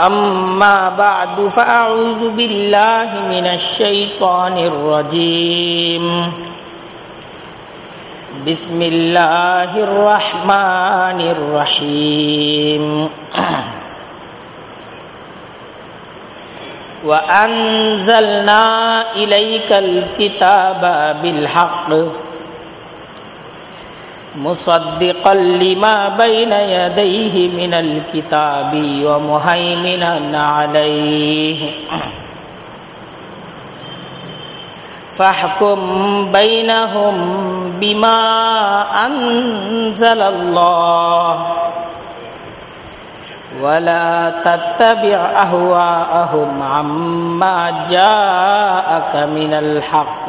أما بعد فأعوذ بالله من الشيطان الرجيم. بسم الله الرحمن الرحيم. وأنزلنا إليك الكتاب بالحق. مصدقا لما بين يديه من الكتاب ومهيمنا عليه. فاحكم بينهم بما أنزل الله. ولا تتبع أهواءهم عما جاءك من الحق.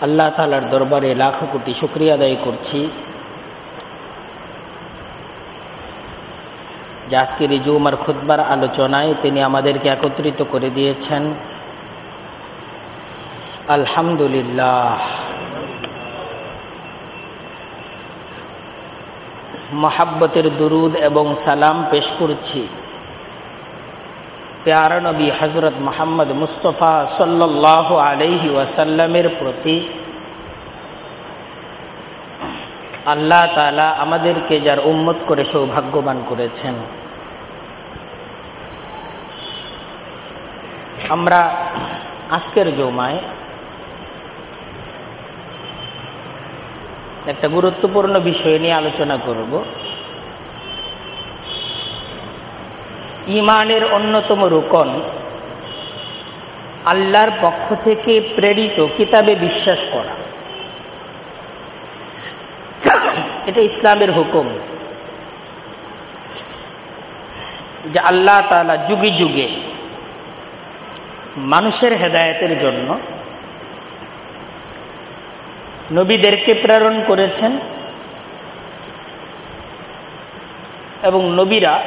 আল্লাহ তালার দরবারে লাখো কোটি শুক্রিয়া আদায় করছি। যে আজকের এই খুদ্বার আলোচনায় তিনি আমাদেরকে একত্রিত করে দিয়েছেন। আলহামদুলিল্লাহ। মহাব্বতের দুরুদ এবং সালাম পেশ করছি। প্যারা নবী হজরত মোহাম্মদ মুস্তফা সাল্লাহ আলহি ওয়াসাল্লামের প্রতি আল্লাহ তালা আমাদেরকে যার উম্মত করে সৌভাগ্যবান করেছেন। আমরা আজকের জৌমায় একটা গুরুত্বপূর্ণ বিষয় নিয়ে আলোচনা করব। ইমানের অন্যতম রোকন। আল্লাহর পক্ষ থেকে প্রেরিত কিতাবে বিশ্বাস করা। এটা ইসলামের হুকুম। যে আল্লাহ তালা যুগে যুগে মানুষের হেদায়তের জন্য নবীদেরকে প্রেরণ করেছেন এবং নবীরা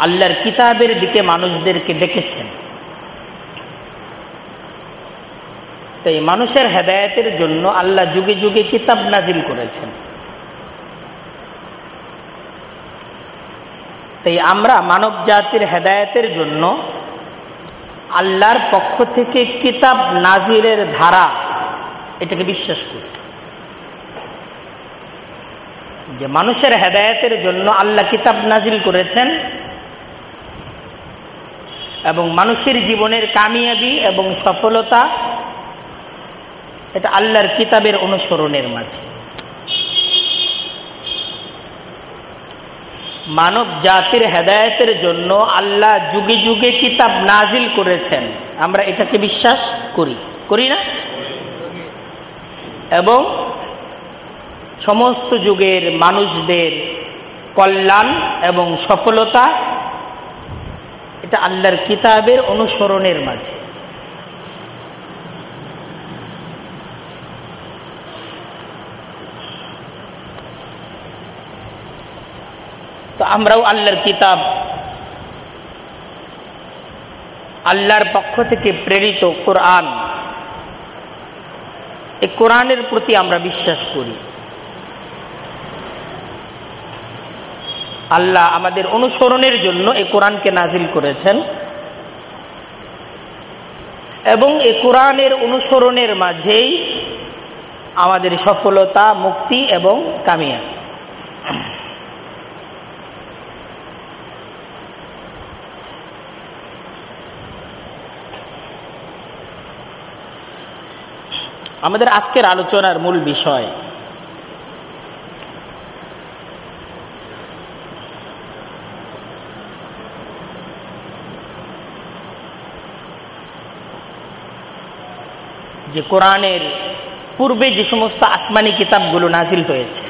আল্লাহর কিতাবের দিকে মানুষদেরকে ডেকেছেন। তাই মানুষের হেদায়তের জন্য আল্লাহ যুগে যুগে কিতাব নাজিল করেছেন। তাই আমরা মানব জাতির হেদায়তের জন্য আল্লাহর পক্ষ থেকে কিতাব নাজিরের ধারা এটাকে বিশ্বাস করি। যে মানুষের হেদায়তের জন্য আল্লাহ কিতাব নাজিল করেছেন এবং মানুষের জীবনের কামিয়াবি এবং সফলতা, এটা আল্লাহর কিতাবের অনুসরণের মাঝে। মানব জাতির হেদায়তের জন্য আল্লাহ যুগে যুগে কিতাব নাজিল করেছেন। আমরা এটাকে বিশ্বাস করি। করি না? এবং সমস্ত যুগের মানুষদের কল্যাণ এবং সফলতা এটা আল্লাহর কিতাবের অনুসরণের মাঝে। তো আমরাও আল্লাহর কিতাব আল্লাহর পক্ষ থেকে প্রেরিত কোরআন। এই কোরআনের প্রতি আমরা বিশ্বাস করি। আল্লাহ আমাদের অনুসরণের জন্য এ কোরআনকে নাজিল করেছেন। এবং এ কোরআনের অনুসরণের মাঝেই আমাদের সফলতা, মুক্তি এবং কামিয়া আমাদের আজকের আলোচনার মূল বিষয় যে কোরআনের পূর্বে যে সমস্ত আসমানি কিতাবগুলো নাজিল হয়েছে,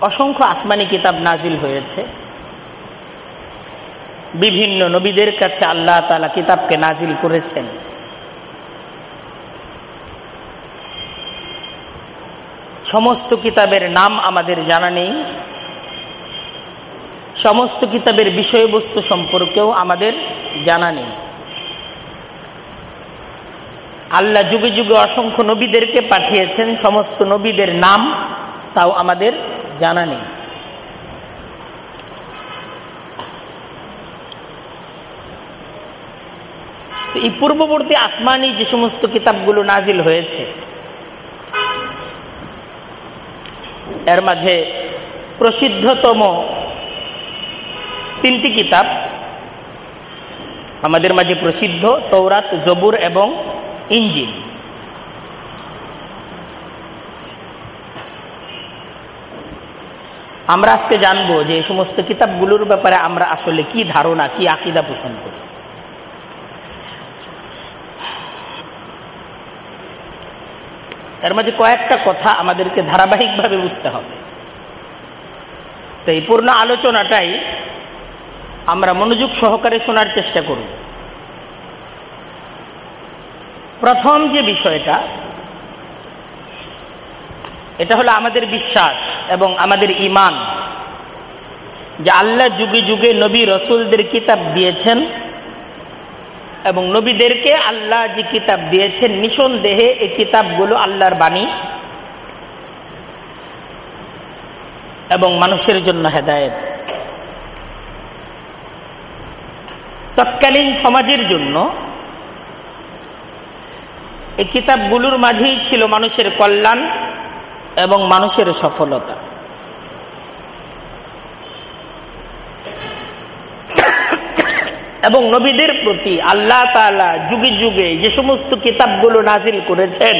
অসংখ্য আসমানি কিতাব নাজিল হয়েছে, বিভিন্ন নবীদের কাছে আল্লাহ তালা কিতাবকে নাজিল করেছেন। সমস্ত কিতাবের নাম আমাদের জানা নেই। সমস্ত কিতাবের বিষয়বস্তু সম্পর্কেও আমাদের জানা নেই। আল্লাহ যুগে যুগে অসংখ্য নবীদেরকে পাঠিয়েছেন, সমস্ত নবীদের নাম তাও আমাদের জানা নেই। এই পূর্ববর্তী আসমানি যে সমস্ত কিতাবগুলো নাজিল হয়েছে, এর মাঝে প্রসিদ্ধতম তিনটি কিতাব আমাদের মাঝে প্রসিদ্ধ তৌরাত জবুর এবং ইঞ্জিন। আমরা আজকে জানব যে এই সমস্ত কিতাবগুলোর ব্যাপারে আমরা আসলে কি ধারণা, কি আকিদা পোষণ করি। এর মাঝে কয়েকটা কথা আমাদেরকে ধারাবাহিকভাবে বুঝতে হবে। তো এই পূর্ণ আলোচনাটাই আমরা মনোযোগ সহকারে শোনার চেষ্টা করব। প্রথম যে বিষয়টা, এটা হলো আমাদের বিশ্বাস এবং আমাদের ইমান। যে আল্লাহ যুগে যুগে নবী রসুলদের কিতাব দিয়েছেন এবং নবীদেরকে আল্লাহ যে কিতাব দিয়েছেন, নিঃসন্দেহে এই কিতাবগুলো আল্লাহর বাণী এবং মানুষের জন্য হেদায়ত। তৎকালীন সমাজের জন্য এই কিতাবগুলোর মাঝেই ছিল মানুষের কল্যাণ এবং মানুষের সফলতা। এবং নবীদের প্রতি আল্লাহ তালা যুগে যুগে যে সমস্ত কিতাবগুলো নাজিল করেছেন,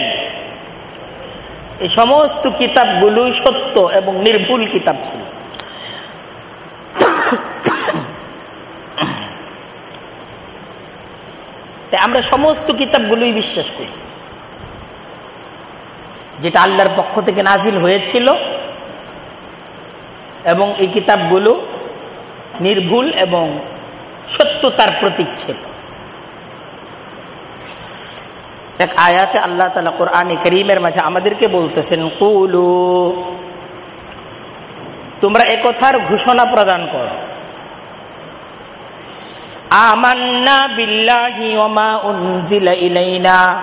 এই সমস্ত কিতাবগুলো সত্য এবং নির্ভুল কিতাব ছিল। আমরা সমস্ত কিতাবগুলোই বিশ্বাস করি। যেটা আল্লাহর পক্ষ থেকে নাজিল হয়েছিল। এবং এই কিতাবগুলো নির্ভুল এবং সত্যতার প্রতীক ছিল এক আয়াতে আল্লাহ তালা কোরআন করিমের মাঝে আমাদেরকে বলতেছেন, কুলু, তোমরা একথার ঘোষণা প্রদান করো। আমান্না বিল্লাহি ওমা উনজিলা ইলাইনা।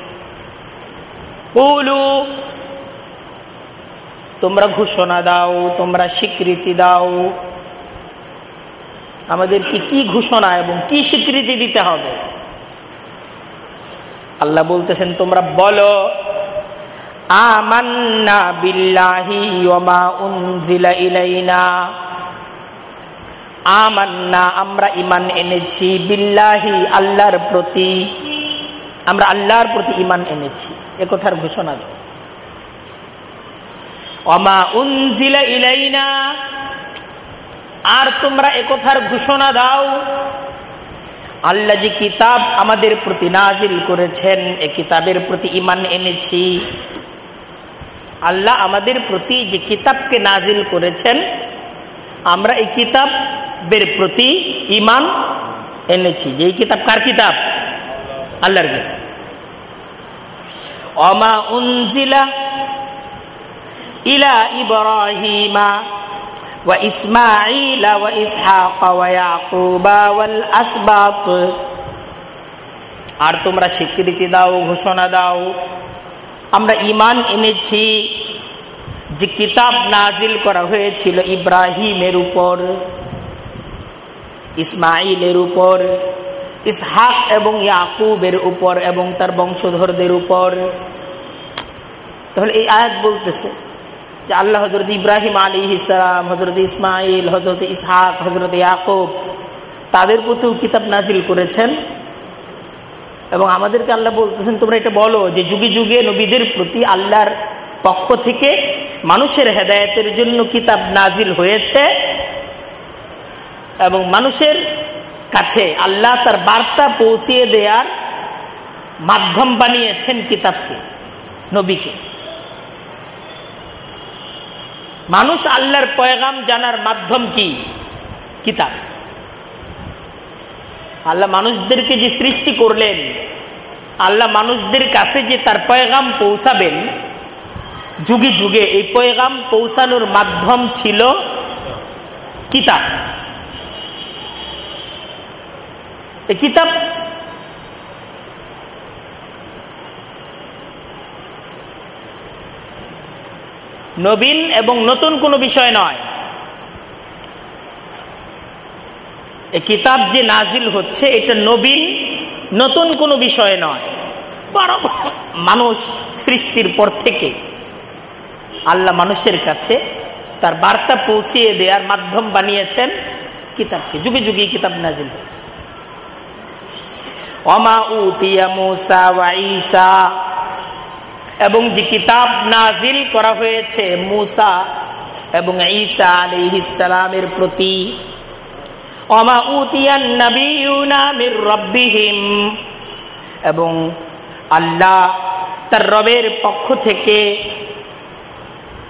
তোমরা ঘোষণা দাও, তোমরা স্বীকৃতি দাও। আমাদেরকে কি ঘোষণা এবং কি স্বীকৃতি দিতে হবে? আল্লাহ বলতেছেন, তোমরা বলো, আমান্না বিল্লাহি ওমা উনজিলা ইলাইনা। আমান্না, আমরা ইমান এনেছি বিল্লাহি, আল্লাহর প্রতি। আমরা আল্লাহর প্রতি ইমান এনেছি। একথার ঘোষণা দাও। অমা উনজিলা ইলাইনা, আর তোমরা একথার ঘোষণা দাও, আল্লাহ যে কিতাব আমাদের প্রতি নাজিল করেছেন, এ কিতাবের প্রতি ইমান এনেছি। আল্লাহ আমাদের প্রতি যে কিতাবকে নাজিল করেছেন, আমরা এই কিতাবের প্রতি ইমান এনেছি। যে এই কিতাব? কার কিতাব? আল্লাহর কিতাব। অমা উনজিলা ইলা ইব্রাহিমা وإسماعيل وإسحاق ويعقوب والأسباط আর তোমরা স্বীকৃতি দাও ঘোষণা দাও আমরা ইমান এনেছি যে কিতাব নাজিল করা হয়েছিল ইব্রাহিমের উপর ইসমাইলের উপর ইসহাক এবং ইয়াকুবের উপর এবং তার বংশধরদের উপর। তাহলে এই আয়াত বলতেছে যে আল্লাহ হজরত ইব্রাহিম আলী ইসলাম হজরত ইসমাইল হজরত ইসহাক হজরত ইয়াকুব তাদের প্রতিও কিতাব নাজিল করেছেন। এবং আমাদেরকে আল্লাহ বলতেছেন, তোমরা এটা বলো যে যুগে যুগে নবীদের প্রতি আল্লাহর পক্ষ থেকে মানুষের হেদায়তের জন্য কিতাব নাজিল হয়েছে এবং মানুষের কাছে আল্লাহ তার বার্তা পৌঁছিয়ে দেওয়ার মাধ্যম বানিয়েছেন কিতাবকে, নবীকে। মানুষ আল্লাহর পয়গাম জানার মাধ্যম কি? কিতাব। আল্লাহ মানুষদেরকে যে সৃষ্টি করলেন, আল্লাহ মানুষদের কাছে যে তার পয়গাম পৌঁছাবেন, যুগে যুগে এই পয়গাম পৌঁছানোর মাধ্যম ছিল কিতাব। এই কিতাব? নবীন এবং নতুন কোনো বিষয় নয়। এই কিতাব যে নাজিল হচ্ছে, এটা নবীন, নতুন কোনো বিষয় নয়। বড় মানুষ সৃষ্টির পর থেকে আল্লাহ মানুষের কাছে তার বার্তা পৌঁছিয়ে দেওয়ার মাধ্যম বানিয়েছেন। কিতাবকে যুগে যুগে কিতাব নাজিল হয়েছে। অমা উতিয়া এবং যে কিতাব নাজিল করা হয়েছে মুসা এবং ঈসা আলী ইসালামের প্রতি অমা এবং আল্লাহ তার রবের পক্ষ থেকে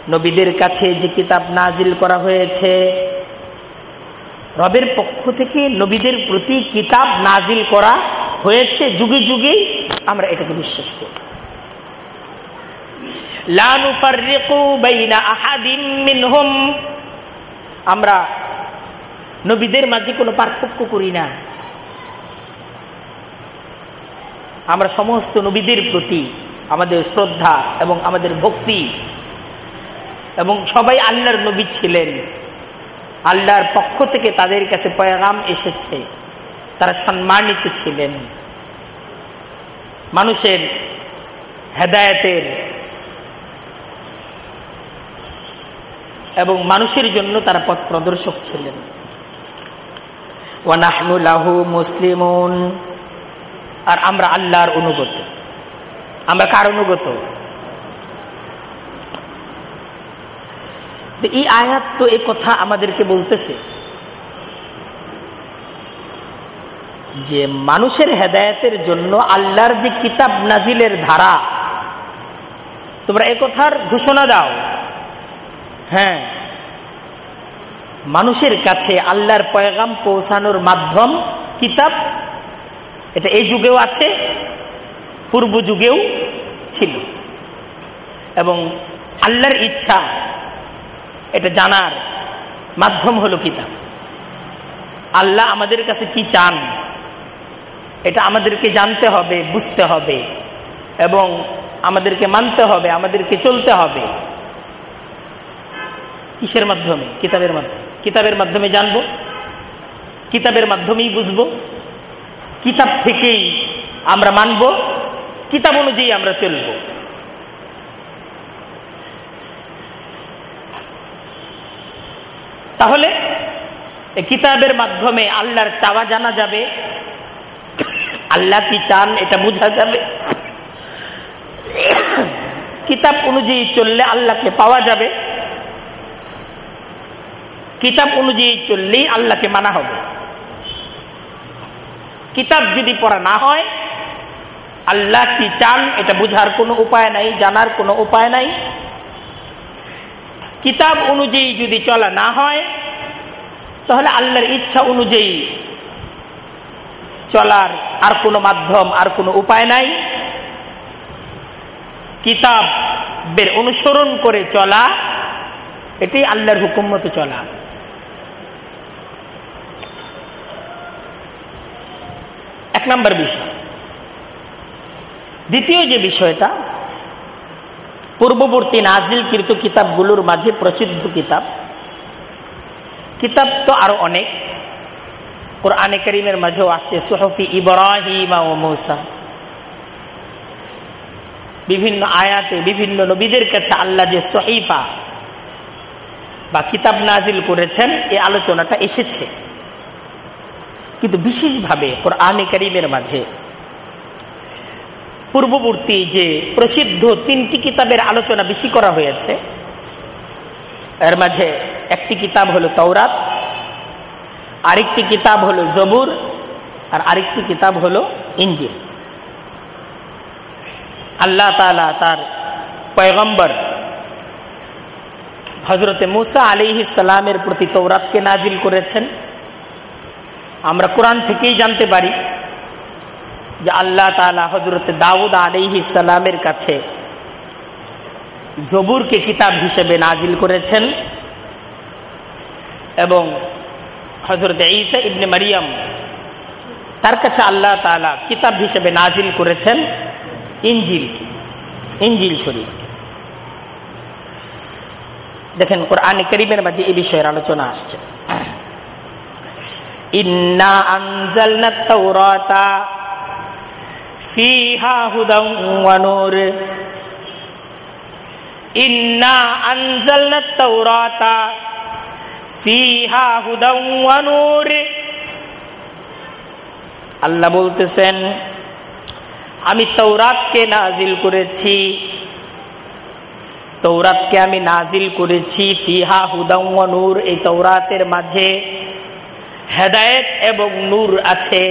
নবীদের কাছে যে কিতাব নাজিল করা হয়েছে, রবের পক্ষ থেকে নবীদের প্রতি কিতাব নাজিল করা হয়েছে যুগে যুগে, আমরা এটাকে বিশ্বাস করি। আমরা নবীদের মাঝে কোনো পার্থক্য করি না। আমরা সমস্ত নবীদের প্রতি আমাদের শ্রদ্ধা এবং আমাদের ভক্তি এবং সবাই আল্লাহর নবী ছিলেন। আল্লাহর পক্ষ থেকে তাদের কাছে পয়গাম এসেছে। তারা সম্মানিত ছিলেন। মানুষের হেদায়তের এবং মানুষের জন্য তারা পথ প্রদর্শক ছিলেন। ওয়ানাহনুলাহু মুসলিমুন। আর আমরা আল্লাহর অনুগত। আমরা কার অনুগত? এই আয়াত তো এই কথা আমাদেরকে বলতেছে। যে মানুষের হেদায়তের জন্য আল্লাহর যে কিতাব নাজিলের ধারা, তোমরা একথার ঘোষণা দাও। হ্যাঁ মানুষের কাছে আল্লাহর পয়গাম পৌঁছানোর মাধ্যম কিতাব, এটা এই যুগেও আছে, পূর্ব যুগেও ছিল। এবং আল্লাহর ইচ্ছা, এটা জানার মাধ্যম হলো কিতাব। আল্লাহ আমাদের কাছে কি চান? এটা আমাদেরকে জানতে হবে, বুঝতে হবে এবং আমাদেরকে মানতে হবে, আমাদেরকে চলতে হবে। কিসের মাধ্যমে? কিতাবের মাধ্যমে। কিতাবের মাধ্যমে জানব? কিতাবের মাধ্যমেই বুঝব? কিতাব থেকেই আমরা মানব? কিতাব অনুযায়ী আমরা চলব। তাহলে কিতাবের মাধ্যমে আল্লাহর চাওয়া জানা যাবে। আল্লাহ কি চান, এটা বোঝা যাবে? কিতাব অনুযায়ী চললে আল্লাহকে পাওয়া যাবে। কিতাব অনুযায়ী চললেই আল্লাহকে মানা হবে। কিতাব যদি পড়া না হয়, আল্লাহ কি চান, এটা বোঝার কোনো উপায় নাই, জানার কোনো উপায় নাই। কিতাব অনুযায়ী যদি চলা না হয়, তাহলে আল্লাহর ইচ্ছা অনুযায়ী চলার আর কোনো মাধ্যম আর কোনো উপায় নাই। কিতাবের অনুসরণ করে চলা এটি আল্লাহর হুকুম মতো চলা। এক নম্বর বিষয়। দ্বিতীয় যে বিষয়টা, পূর্ববর্তী নাজিল নাজিলকৃত কিতাবগুলোর মাঝে প্রসিদ্ধ কিতাব। কিতাব তো আরও অনেক। কোরআনে করিমের মাঝেও আসছে সোহফি ইব্রাহিম ও মৌসা। বিভিন্ন আয়াতে বিভিন্ন নবীদের কাছে আল্লাহ যে সহিফা বা কিতাব নাজিল করেছেন এই আলোচনাটা এসেছে। কিন্তু বিশেষভাবে কোরআনে করিমের মাঝে পূর্ববর্তী যে প্রসিদ্ধ তিনটি কিতাবের আলোচনা বেশি করা হয়েছে, এর মাঝে একটি কিতাব হলো তৌরাত আরেকটি কিতাব হলো জবুর আর আরেকটি কিতাব হলো ইঞ্জিল। আল্লাহ তালা তার পয়গম্বর হজরতে মুসা আলি সালামের প্রতি তৌরাতকে নাজিল করেছেন। আমরা কোরআন থেকেই জানতে পারি যে আল্লাহ তালা হজরত দাউদ আলিহি সালামের কাছে জবুরকে কিতাব হিসেবে নাজিল করেছেন এবং হজরত ঈসা ইবনে মারিয়াম। তার কাছে আল্লাহ তালা কিতাব হিসেবে নাজিল করেছেন ইঞ্জিলকে ইঞ্জিল শরীফকে দেখেন কোরআন করিমের মাঝে এই বিষয়ের আলোচনা আসছে। ইন্না আনজালনা তাওরাতা ফিহা ইন্না আনজালনা তাওরাতা ফিহা হুদাম ওয়া নূর আল্লাহ বলতেছেন, আমি তৌরাতকে নাজিল করেছি। তৌরাতকে আমি নাজিল করেছি ফিহা নূর, এই তৌরাতের মাঝে হেদায়েত এবং নূর আছে।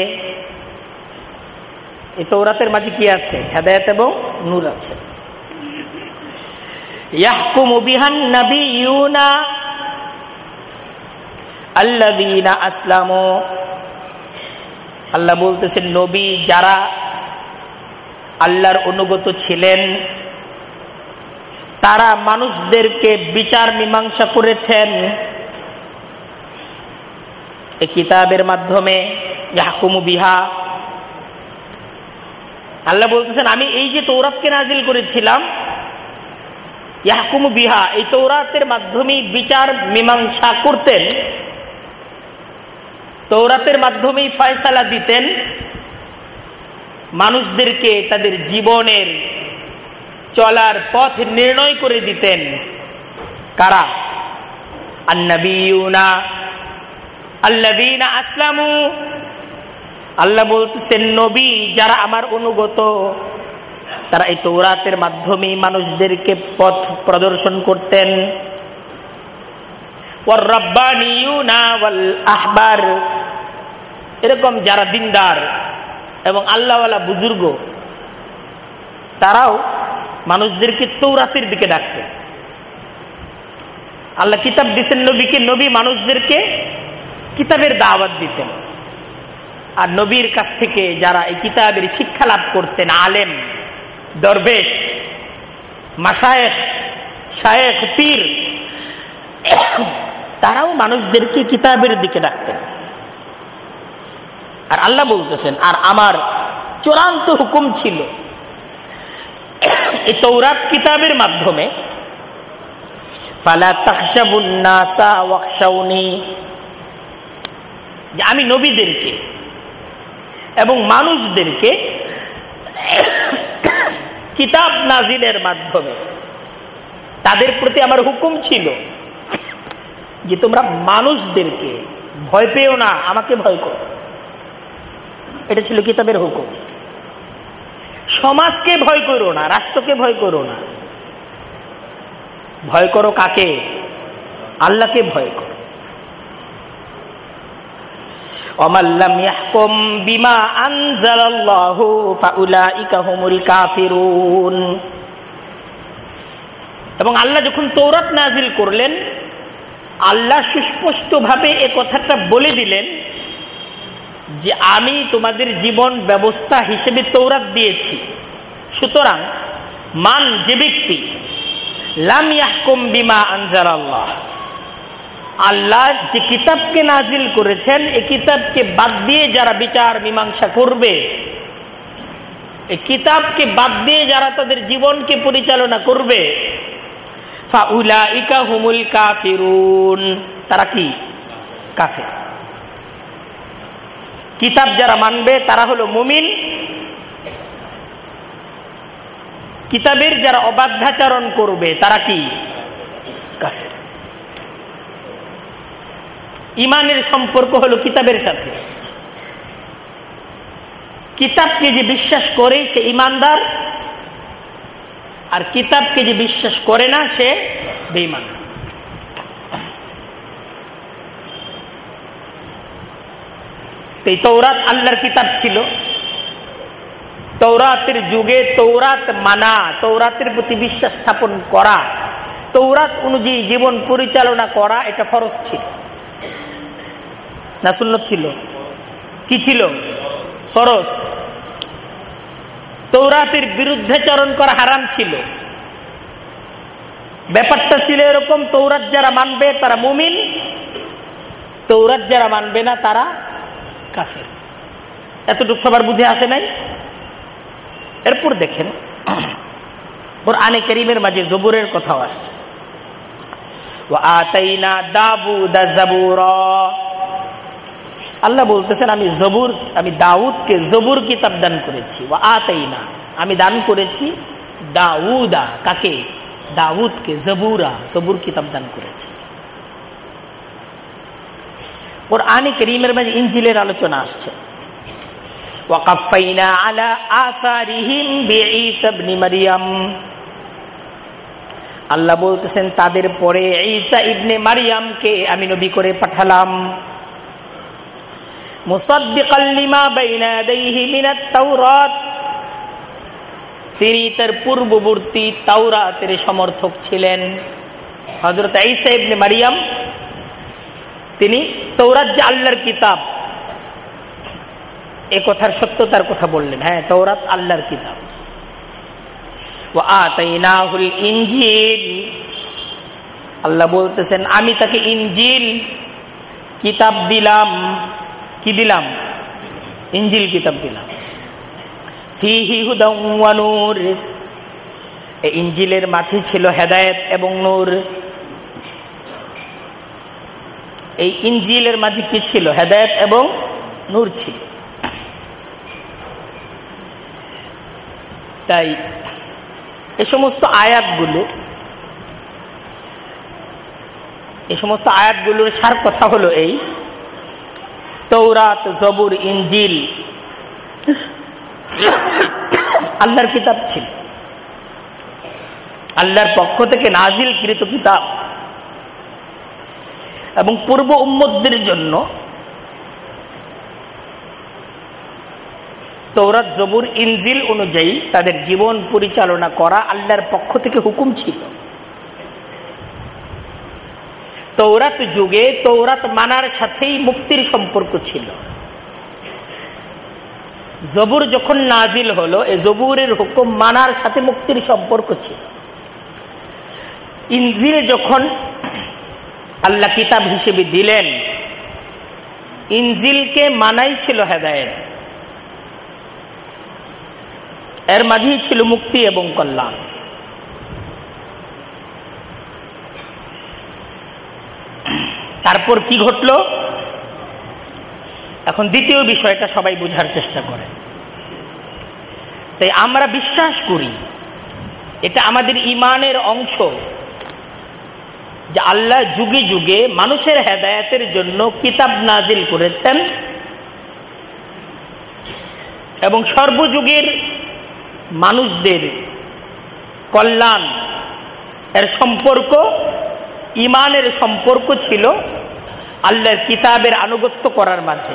এই তৌরাতের মাঝে কি আছে? হেদায়েত এবং নূর আছে। ইয়াহকুমু বিহান নাবিয়ুনা আল্লাযীনা আসলামু। আল্লাহ বলতেছেন, নবী যারা আল্লাহর অনুগত ছিলেন, তারা মানুষদেরকে বিচার মীমাংসা করেছেন। এই কিতাবের মাধ্যমে, ইয়াহকুমু বিহা। আল্লাহ বলতেছেন, আমি এই যে তৌরাতকে নাজিল করেছিলাম, ইয়াহকুমু বিহা, এই তৌরাতের মাধ্যমে বিচার মীমাংসা করতেন। তৌরাতের মাধ্যমেই ফয়সালা দিতেন, মানুষদেরকে তাদের জীবনের চলার পথ নির্ণয় করে দিতেন। কারা? আন্নাবিউনা আল্লাদিনা আসলামু। আল্লাহ বলতেছেন, নবী, যারা আমার অনুগত, তারা এই তৌরাতের মাধ্যমে মানুষদেরকে পথ প্রদর্শন করতেন। আহবার। এরকম যারা দিনদার এবং আল্লাহওয়ালা বুজুর্গ, তারাও মানুষদেরকে তৌরাতের দিকে ডাকতেন। আল্লাহ কিতাব দিচ্ছেন নবীকে, নবী মানুষদেরকে কিতাবের দাওয়াত দিতেন। আর নবীর কাছ থেকে যারা এই কিতাবের শিক্ষা লাভ করতেন, আলেম, দরবেশ মাসায়েখ শায়েখ, পীর তারাও মানুষদেরকে কিতাবের দিকে ডাকতেন। আর আল্লাহ বলতেছেন, আর আমার চূড়ান্ত হুকুম ছিল, এই তৌরাত কিতাবের মাধ্যমে আমি নবীদেরকে এবং মানুষদেরকে কিতাব নাজিলের মাধ্যমে তাদের প্রতি আমার হুকুম ছিল যে তোমরা মানুষদেরকে ভয় পেও না, আমাকে ভয় করো। এটা ছিল কিতাবের হুকুম। সমাজকে ভয় করো না, রাষ্ট্রকে ভয় করো না। ভয় করো কাকে? আল্লাহকে ভয় করো। এবং আল্লাহ যখন তৌরাত নাজিল করলেন আল্লাহ সুস্পষ্টভাবে এ কথাটা বলে দিলেন যে আমি তোমাদের জীবন ব্যবস্থা হিসেবে তৌরাত দিয়েছি। সুতরাং, মান যে ব্যক্তি লামিয়াহকুম বিমা আনজার আল্লাহ আল্লাহ যে কিতাবকে নাজিল করেছেন এই কিতাবকে বাদ দিয়ে যারা বিচার মীমাংসা করবে এই কিতাবকে বাদ দিয়ে যারা তাদের জীবনকে পরিচালনা করবে হুমুল কাফিরুন। তারা কি? কাফের। কিতাব যারা মানবে, তারা হলো মুমিন। কিতাবের যারা অবাধ্যাচরণ করবে, তারা কি? কাফের। ইমানের সম্পর্ক হলো কিতাবের সাথে। কিতাবকে যে বিশ্বাস করে, সে ইমানদার আর কিতাবকে যে বিশ্বাস করে না, সে বেইমান এই তৌরাত আল্লাহর কিতাব ছিল। তৌরাতের যুগে তৌরাত মানা তৌরাতের প্রতি বিশ্বাস স্থাপন করা তৌরাত অনুযায়ী জীবন পরিচালনা করা, এটা ফরজ ছিল। না সুন্নত ছিল? কি ছিল? ফরজ। তৌরাতের বিরুদ্ধে চরণ করা হারাম ছিল। ব্যাপারটা ছিল এরকম, তৌরাত যারা মানবে তারা মুমিন, তৌরাত যারা মানবে না তারা কাফের। এতটুকু সবার বুঝে আসে নাই? এরপর দেখেন ওর আনে করিমের মাঝে জবুরের কথাও আসছে। আল্লাহ বলতেছেন আমি জবুর আমি দাউদকে জবুর কিতাব দান করেছি ও আতাইনা আমি দান করেছি দাউদা কাকে দাউদকে জবুরা জবুর কিতাব দান করেছি ওর আনে করিমের মাঝে ইঞ্জিলের আলোচনা আসছে وقفينا على آثارهم بعيسى ابن مريم আল্লাহ বলতেছেন তাদের পরে ঈসা ইবনে মারিয়ামকে আমি নবী করে পাঠালাম তিনি তার পূর্ববর্তী তাওরাতের সমর্থক ছিলেন। হযরত ঈসা ইবনে মারিয়াম, তিনি তৌরাত যে আল্লাহর কিতাব, এ কথার সত্যতার কথা বললেন। হ্যাঁ তৌরাত আল্লাহর কিতাব। ইঞ্জিল আল্লাহ বলতেছেন, আমি তাকে ইঞ্জিল কিতাব দিলাম। কি দিলাম? ইঞ্জিল কিতাব দিলাম। হুদানুর ইঞ্জিলের মাঝে ছিল হেদায়েত এবং নূর। এই ইঞ্জিলের মাঝে কি ছিল? হেদায়ত এবং নূর ছিল। তাই এ সমস্ত আয়াতগুলো এই সমস্ত আয়াতগুলোর সার কথা হলো এই তৌরাত জবুর ইঞ্জিল আল্লাহর কিতাব ছিল। আল্লাহর পক্ষ থেকে নাজিল কৃত কিতাব। এবং পূর্ব উম্মদের জন্য তৌরাত জবুর, ইনজিল অনুযায়ী তাদের জীবন পরিচালনা করা আল্লাহর পক্ষ থেকে হুকুম ছিল। তৌরাত যুগে তৌরাত মানার সাথেই মুক্তির সম্পর্ক ছিল। জবুর যখন নাজিল হলো, এ জবুরের হুকুম মানার সাথে মুক্তির সম্পর্ক ছিল। ইনজিল যখন আল্লাহ কিতাব হিসেবে দিলেন, ইনজিলকে মানাই ছিল হেদায়ত। এর মাঝেই ছিল মুক্তি এবং কল্যাণ। তারপর কি ঘটল? এখন দ্বিতীয় বিষয়টা সবাই বোঝার চেষ্টা করে। তাই আমরা বিশ্বাস করি, এটা আমাদের ইমানের অংশ, যে আল্লাহ যুগে যুগে মানুষের হেদায়াতের জন্য কিতাব নাজিল করেছেন এবং সর্বযুগের মানুষদের কল্যাণ, এর সম্পর্ক ইমানের সম্পর্ক ছিল আল্লাহর কিতাবের আনুগত্য করার মাঝে।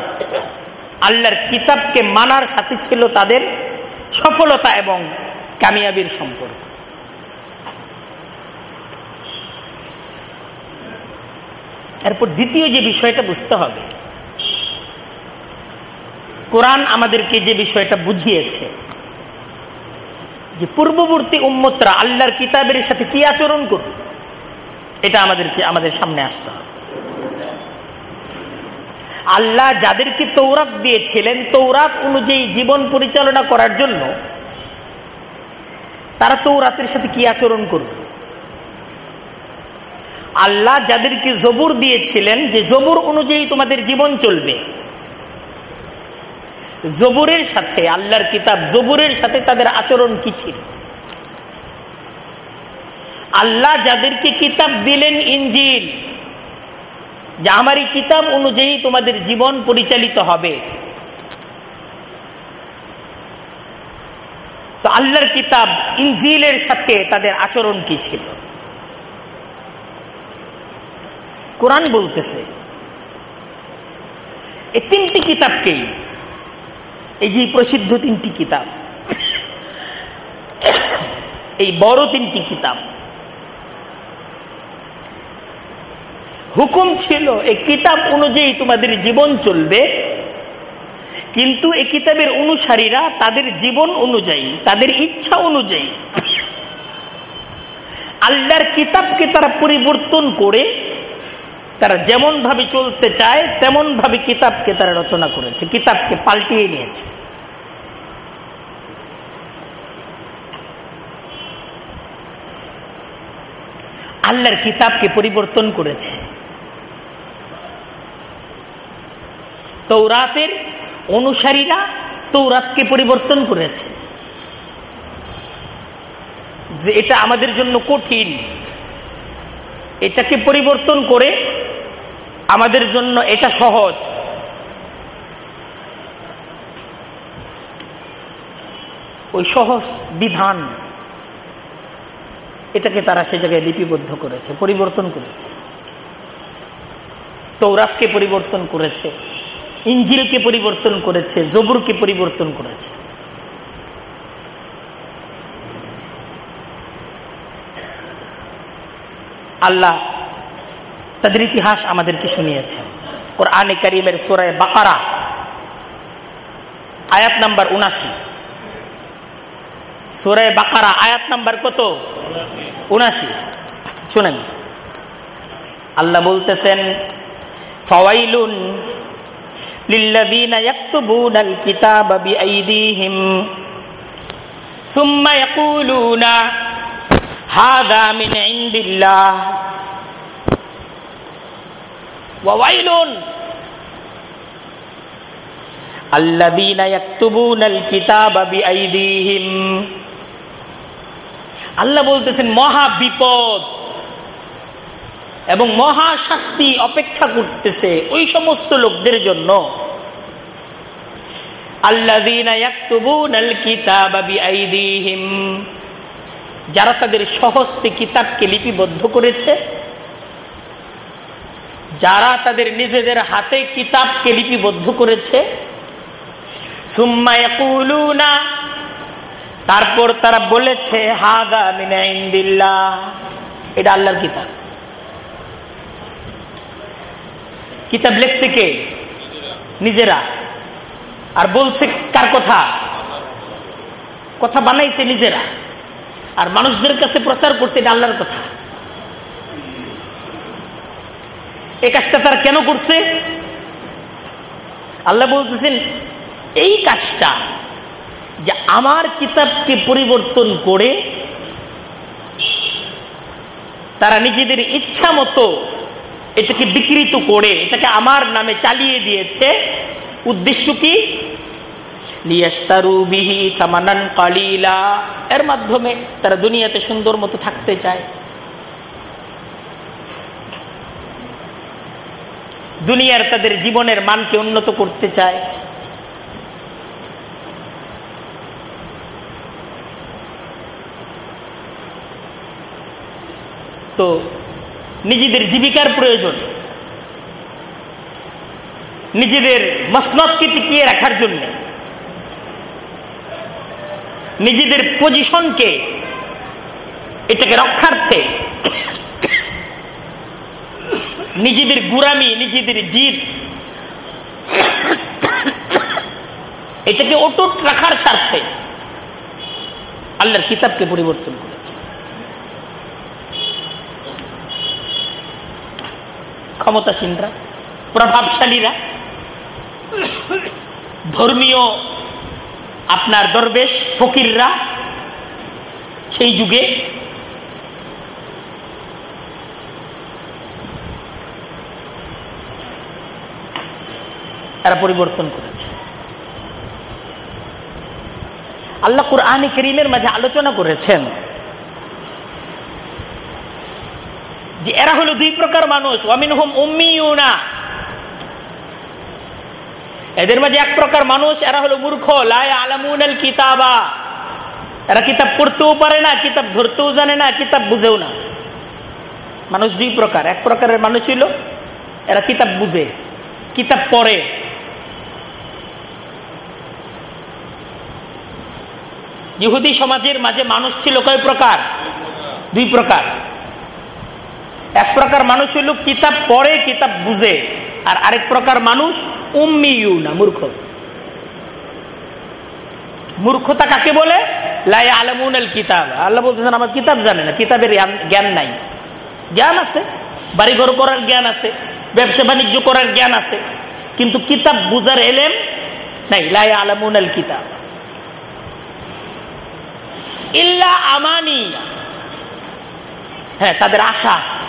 আল্লাহর কিতাবকে মানার সাথে ছিল তাদের সফলতা এবং কামিয়াবির সম্পর্ক। এরপর দ্বিতীয় যে বিষয়টা বুঝতে হবে, কোরআন আমাদেরকে যে বিষয়টা বুঝিয়েছে যে পূর্ববর্তী উম্মতরা আল্লাহর কিতাবের সাথে কি আচরণ করবে? এটা আমাদেরকে, আমাদের সামনে আসতে হবে। আল্লাহ যাদেরকে তৌরাত দিয়েছিলেন তৌরাত অনুযায়ী জীবন পরিচালনা করার জন্য তারা তৌরাতের সাথে কি আচরণ করবে? আল্লাহ যাদেরকে জবুর দিয়েছিলেন, যে জবুর অনুযায়ী তোমাদের জীবন চলবে। জবুরের সাথে, আল্লাহর কিতাব জবুরের সাথে তাদের আচরণ কি ছিল? আল্লাহ যাদেরকে কিতাব দিলেন ইঞ্জিল, যে আমার এই কিতাব অনুযায়ী তোমাদের জীবন পরিচালিত হবে। তো আল্লাহর কিতাব ইঞ্জিলের সাথে তাদের আচরণ কি ছিল? কোরআন বলতেছে, এই তিনটি কিতাবকেই, এই যে প্রসিদ্ধ তিনটি কিতাব, এই বড় তিনটি কিতাব হুকুম ছিল এই কিতাব অনুযায়ী তোমাদের জীবন চলবে। কিন্তু এই কিতাবের অনুসারীরা তাদের জীবন অনুযায়ী, তাদের ইচ্ছা অনুযায়ী আল্লাহর কিতাবকে তারা পরিবর্তন করে, তারা যেমন ভাবে চলতে চায় তেমন ভাবে কিতাবকে তারা রচনা করেছে, কিতাবকে পাল্টিয়ে নিয়েছে। আল্লাহর কিতাবকে পরিবর্তন করেছে। তৌরাতের অনুসারীরা তৌরাতকে পরিবর্তন করেছে। যে এটা আমাদের জন্য কঠিন। এটাকে পরিবর্তন করে আমাদের জন্য এটা সহজ। ওই সহজ বিধান, এটাকে তারা সে জায়গায় লিপিবদ্ধ করেছে, পরিবর্তন করেছে। তৌরাতকে পরিবর্তন করেছে। ইঞ্জিলকে পরিবর্তন করেছে, জবুরকে পরিবর্তন করেছে। আল্লাহ তাদের ইতিহাস আমাদেরকে শুনিয়েছেন। আনে করিমের সোরায় বাকারা, আয়াত নাম্বার উনাশি। সোরায় বাকারা, আয়াত নাম্বার কত? উনাশি। শুনেন। আল্লাহ বলতেছেন, ফওয়াইলুন للذين يكتبون الكتاب بأيديهم ثم يقولون هذا من عند الله وويل الذين يكتبون الكتاب بأيديهم আল্লাহ বলতেছেন মহা বিপদ এবং মহা শাস্তি অপেক্ষা করতেছে ওই সমস্ত লোকদের জন্য। যারা তাদের সহস্তে কিতাবকে লিপিবদ্ধ করেছে, যারা তাদের নিজেদের হাতে কিতাবকে লিপিবদ্ধ করেছে তারপর তারা বলেছে, হাদা মিনা এটা আল্লাহর কিতাব। কিতাব লেখছে কে? নিজেরা। আর বলছে কার কথা? কথা বানাইছে নিজেরা। আর মানুষদের কাছে প্রচার করছে এটা আল্লাহর কথা। এই কাজটা তারা কেন করছে? আল্লাহ বলতেছেন, এই কাজটা যে আমার কিতাবকে পরিবর্তন করে তারা নিজেদের ইচ্ছা মতো এটাকে বিকৃত করে, এটাকে আমার নামে চালিয়ে দিয়েছে। উদ্দেশ্য কি? এর মাধ্যমে তারা দুনিয়াতে সুন্দর মতো থাকতে চায়। দুনিয়ার তাদের জীবনের মানকে উন্নত করতে চায়। তো নিজেদের জীবিকার প্রয়োজন। নিজেদের মসনদকে টিকিয়ে রাখার জন্য। নিজেদের পজিশনকে, এটাকে রক্ষার্থে নিজেদের গুরামি, নিজেদের জিদ, এটাকে অটুট রাখার স্বার্থে আল্লাহর কিতাবকে পরিবর্তন করেছে ক্ষমতাসীনরা, প্রভাবশালীরা, ধর্মীয় আপনার দরবেশ, ফকিররা, সেই যুগে তারা পরিবর্তন করেছে। আল্লাহ কুরআনে করিমের মাঝে আলোচনা করেছেন যে এরা হলো দুই প্রকার মানুষ। অমিন হোম উম্মিউনা। এদের মাঝে এক প্রকার মানুষ, এরা হলো মূর্খ। লাই আলামুন আল কিতাবা। এরা কিতাব পড়তেও পারে না, কিতাব ধরতেও জানে না, কিতাব বুঝেও না। মানুষ দুই প্রকার। এক প্রকারের মানুষ ছিল এরা কিতাব বুঝে, কিতাব পড়ে। ইহুদি সমাজের মাঝে মানুষ ছিল কয় প্রকার? দুই প্রকার। এক প্রকার মানুষ হইল কিতাব পড়ে, কিতাব বুঝে। আর আরেক প্রকার মানুষ উম্মিউ না মূর্খ। মূর্খতা কাকে বলে? লাই আলমুন আল কিতাব আল্লাহ বলতেছেন, আমার কিতাব জানে না, কিতাবের জ্ঞান নাই। জ্ঞান আছে, বাড়িঘর করার জ্ঞান আছে, ব্যবসা বাণিজ্য করার জ্ঞান আছে, কিন্তু কিতাব বুঝার এলেম নাই। লাই আলমুন আল কিতাব ইল্লা আমানি হ্যাঁ তাদের আশা আছে।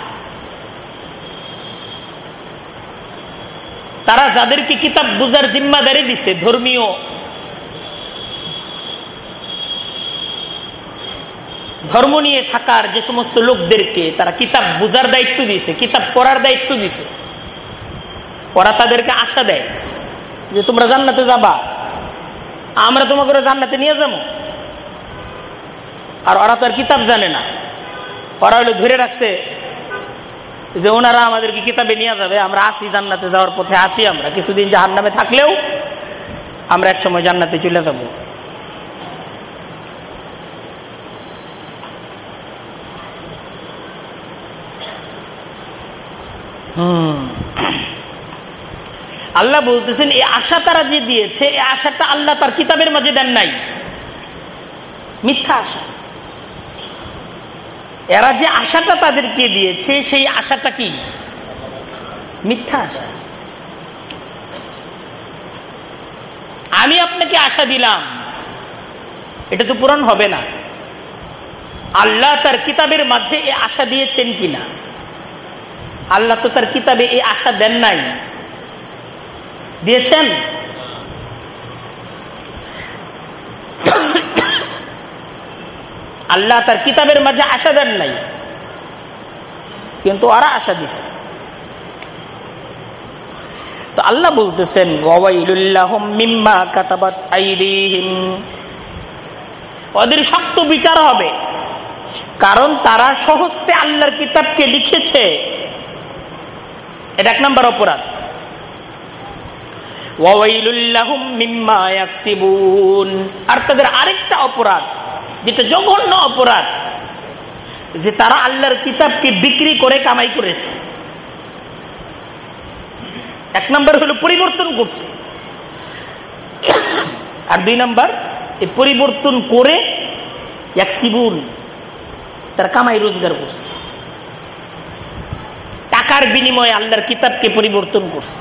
তারা যাদেরকে কিতাব বুঝার জিম্মাদারি দিছে, ধর্মীয়। ধর্ম নিয়ে থাকার যে সমস্ত লোকদেরকে তারা কিতাব বুঝার দায়িত্ব দিয়েছে কিতাব পড়ার দায়িত্ব দিছে, ওরা তাদেরকে আশা দেয় যে তোমরা জান্নাতে যাবা, আমরা তোমাকে জান্নাতে নিয়ে যাব। আর ওরা তো আর কিতাব জানে না। ওরা হলো ধরে রাখছে যে ওনারা আমাদেরকে কিতাবে নিয়ে যাবে, আমরা আসি জান্নাতে যাওয়ার পথে আসি আমরা। কিছুদিন জাহান নামে থাকলেও আমরা এক সময় জান্নাতে চলে যাব। আল্লাহ বলতেছেন এই আশা তারা যে দিয়েছে এই আশাটা আল্লাহ তার কিতাবের মাঝে দেন নাই। মিথ্যা আশা। এরা যে আশাটা তাদেরকে দিয়েছে, সেই আশাটা কি? মিথ্যা আশা। আমি আপনাকে আশা দিলাম। এটা তো পূরণ হবে না। আল্লাহ তার কিতাবের মাঝে এ আশা দিয়েছেন কিনা? আল্লাহ তো তার কিতাবে এই আশা দেন নাই। দিয়েছেন? আল্লাহ তার কিতাবের মাঝে আশা দেন নাই। কিন্তু ওরা আশা দিছে। তো আল্লাহ বলতেছেন ওদের শক্ত বিচার হবে। কারণ তারা সহস্তে আল্লাহর কিতাবকে লিখেছে। এটা এক নম্বর অপরাধ। আর তাদের আরেকটা অপরাধ যেটা জঘন্য অপরাধ, যে তারা আল্লাহর কিতাবকে বিক্রি করে কামাই করেছে। এক নম্বর হলো পরিবর্তন করছে। আর দুই নম্বর, এই পরিবর্তন করে এক সিবুন তার কামাই রোজগার করছে। টাকার বিনিময়ে আল্লাহর কিতাবকে পরিবর্তন করছে।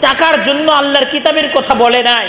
টাকার জন্য আল্লাহর কিতাবের কথা বলে নাই।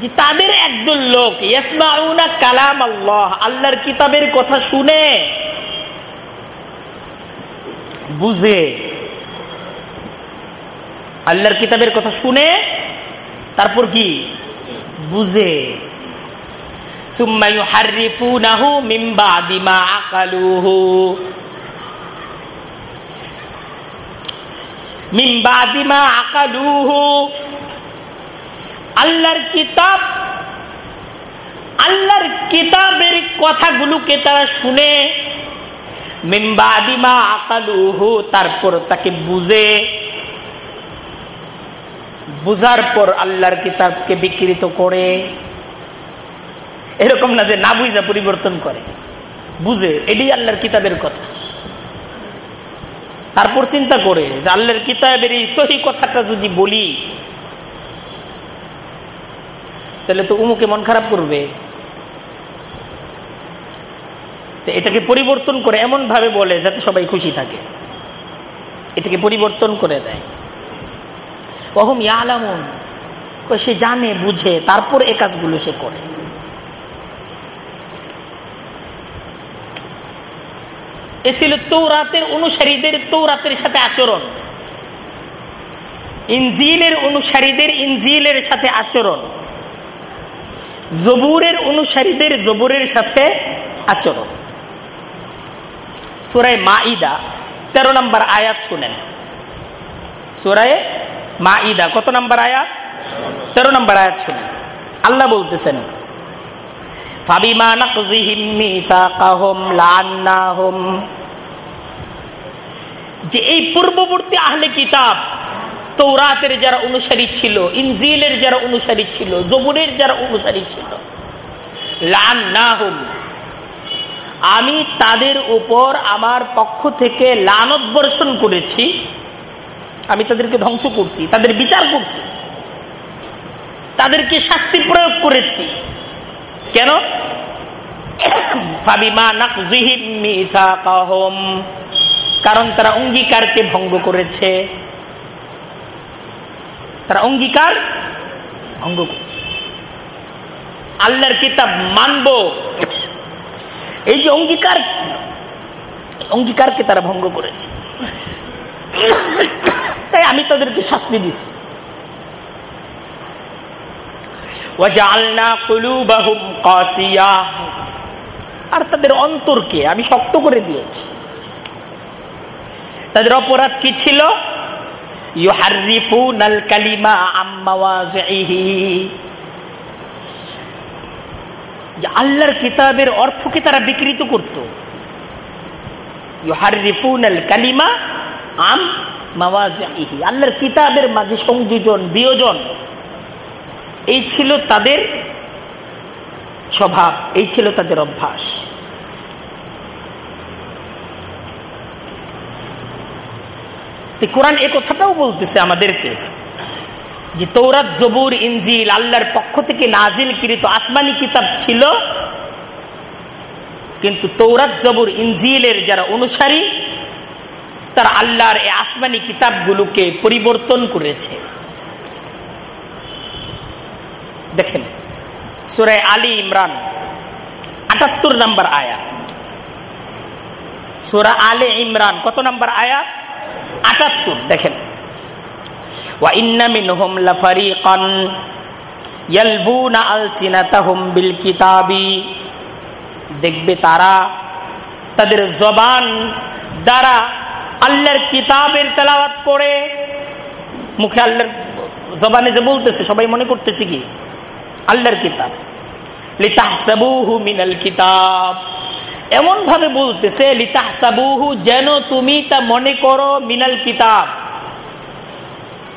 যে তাদের একদল লোক, ইয়াসমাউনা কালাম আল্লাহ, আল্লাহর কিতাবের কথা শুনে বুঝে। আল্লাহর কিতাবের কথা শুনে তারপর কি? বুঝে। আকালুহু। আল্লাহর কিতাব, আল্লাহর কিতাবের কথাগুলোকে তারা শুনে মিম্বাদিমা আকালুহু তারপর তাকে বুঝে, বুঝার পর আল্লাহর কিতাবকে বিকৃত করে। এরকম না যে না বুঝা পরিবর্তন করে। বুঝে, এটাই আল্লাহর কিতাবের কথা। তারপর চিন্তা করে যে আল্লাহর কিতাবের এই সহি কথাটা যদি বলি তাহলে তো উমুকে মন খারাপ করবে। এটাকে পরিবর্তন করে এমন ভাবে বলে যাতে সবাই খুশি থাকে। এটাকে পরিবর্তন করে দেয়। অহম ইয়ালামুন। সে জানে, বুঝে, তারপর এ কাজগুলো সে করে। এ ছিল তৌরাতের অনুসারীদের তৌরাতের সাথে আচরণ। ইনজিলের অনুসারীদের ইনজিলের সাথে আচরণ। জবুরের অনুসারীদের জবুরের সাথে আচরণ। সুরায় মা ইদা তেরো নম্বর আয়াত শুনেন। সুরায় মা ইদা কত নম্বর আয়াত? তেরো নম্বর আয়াত শুনেন। আল্লাহ বলতেছেন যে এই পূর্ববর্তী আহলে কিতাব তৌরাতের যারা অনুসারী ছিল, ইনজিলের যারা অনুসারী ছিল, জবুরের যারা অনুসারী ছিল লান না হোম আমি তাদের উপর আমার পক্ষ থেকে লানত বর্ষণ করেছি, আমি তাদেরকে ধ্বংস করছি, তাদের বিচার করছি, তাদেরকে শাস্তি প্রয়োগ করেছি। কেন? কারণ তারা অঙ্গীকারকে ভঙ্গ করেছে। তারা অঙ্গীকার ভঙ্গ করছে। আল্লাহর কিতাব মানব। এই যে অঙ্গীকার অঙ্গীকারকে তারা ভঙ্গ করেছে। তাই আমি তাদেরকে শাস্তি দিছি। আর তাদের অন্তরকে আমি শক্ত করে দিয়েছি। তাদের অপরাধ কি ছিল? কালিমা যে আল্লাহর কিতাবের অর্থকে তারা বিকৃত করত। কালিমা আম আল্লাহর কিতাবের মাঝে সংযোজন, বিয়োজন, এই ছিল তাদের স্বভাব, এই ছিল তাদের অভ্যাস। কোরআন এ কথাটাও বলতেছে আমাদেরকে যে তৌরাত জবুর, ইনজিল, আল্লাহর পক্ষ থেকে নাজিল কৃত আসমানি কিতাব ছিল। কিন্তু তৌরাত জবুর, ইনজিলের যারা অনুসারী, তারা আল্লাহর এই আসমানি কিতাবগুলোকে পরিবর্তন করেছে। দেখেন সুরায় আলী ইমরান, আটাত্তর নম্বর আয়াত। সুরা আলে ইমরান, কত নম্বর আয়াত? আটাত্তর, দেখেন। দেখবে তারা তাদের জবান দ্বারা আল্লাহর কিতাবের তেলাওয়াত করে। মুখে আল্লাহর জবানে যে বলতেছে, সবাই মনে করতেছে কি? আল্লাহর কিতাব। লিতাহসাবুহু মিনাল কিতাব। এমন ভাবে বলতেছে, লিতাহসাবুহু যেন তুমি তা মনে করো মিনাল কিতাব।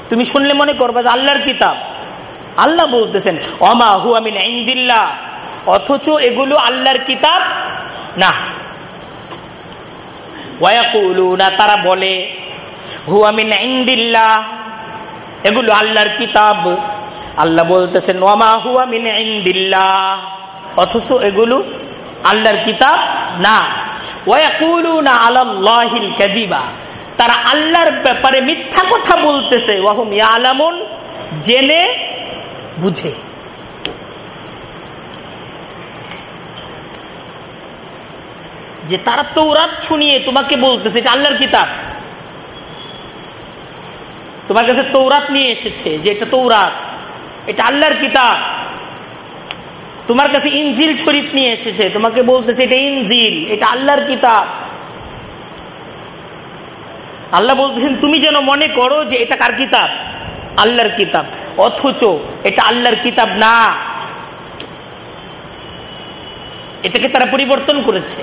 তুমি শুনলে মনে করবে যে আল্লাহর কিতাব। আল্লাহ বলতেছেন অমা হু আমিন ইন্দিল্লা অথচ এগুলো আল্লাহর কিতাব না। তারা বলে হু আমিন ইন্দিল্লা এগুলো আল্লাহর কিতাব। আল্লাহ বলতেছেন ওয়ামা হু আমিন ইন্দিল্লা অথচ এগুলো আল্লাহর কিতাব না। তারা আল্লাহর ব্যাপারে মিথ্যা কথা বলতেছে। ইয়ালামুন, জেনে বুঝে। যে তারা তৌরাত শুনিয়ে তোমাকে বলতেছে, এটা আল্লাহর কিতাব। তোমার কাছে তৌরাত নিয়ে এসেছে যে এটা তৌরাত এটা আল্লাহর কিতাব। তোমার কাছে ইনজিল শরীফ নিয়ে এসেছে, তোমাকে বলতেছে এটা ইনজিল, এটা আল্লাহর কিতাব। আল্লাহ বলতেছেন, তুমি যেন মনে করো যে এটা কার কিতাব? আল্লাহর কিতাব। অথচ এটা আল্লাহর কিতাব না। এটাকে তারা পরিবর্তন করেছে।